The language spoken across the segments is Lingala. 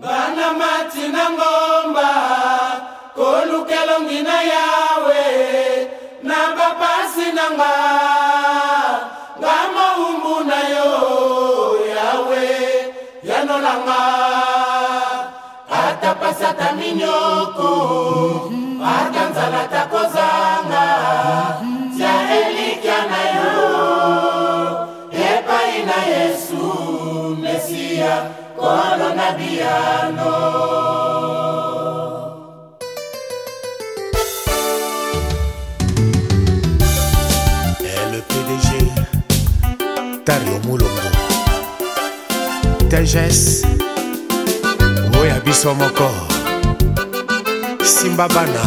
ngana mati na ngomba kolukelo ngina yawe na bapasi na nga nga maumbu na yo yawe yanolanga ata pasi ata minyoko ata nzala takozanga tia elikya na yo epai na yesu mesiya kolo na biano tario molongo teges oya biso moko simba bana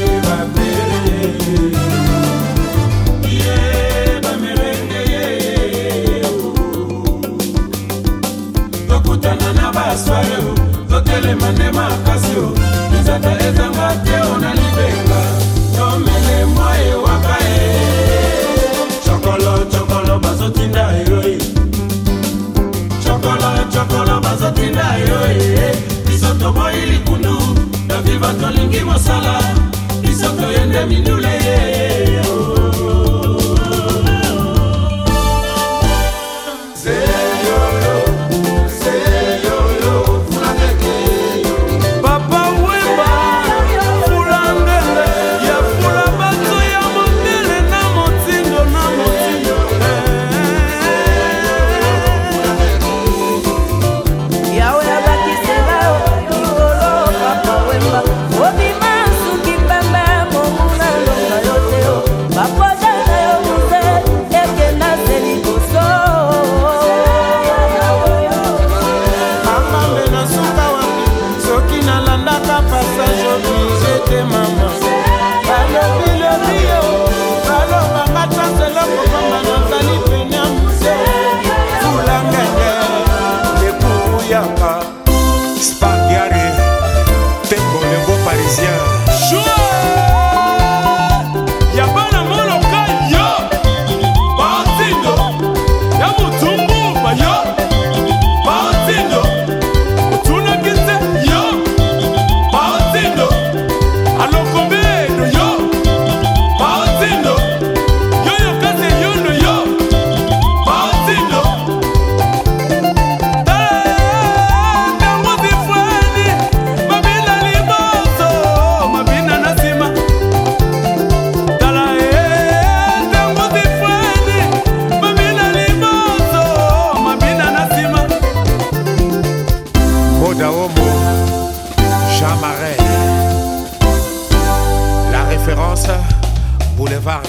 Santa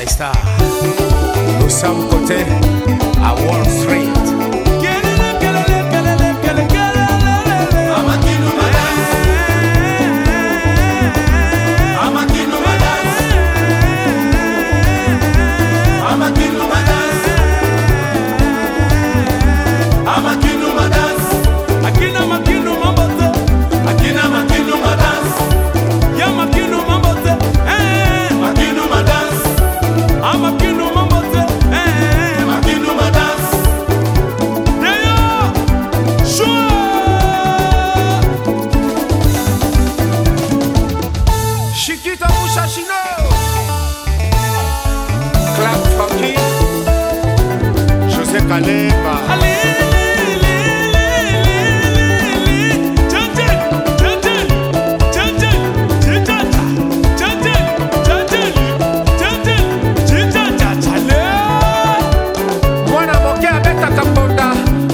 Star. Nous sommes côté à Wolf. kalemba mwana moke abetaka mponda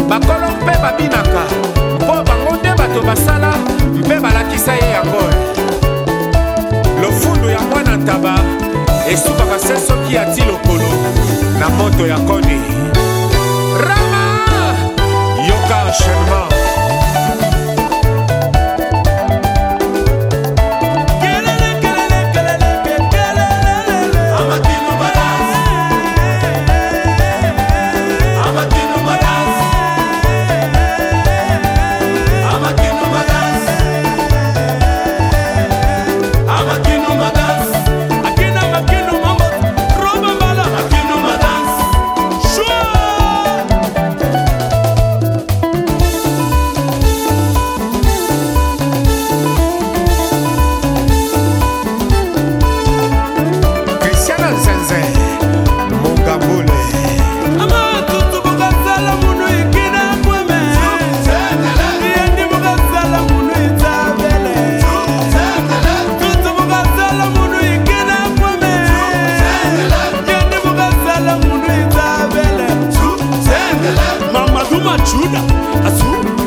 bakolo mpe babinaka mpo bango nde bato basala mpe balakisa ye yango lofundu ya mwana ntaba esukaka se soki ati lokolo na moto ya koni ¡Rápido! Machuda, Azul.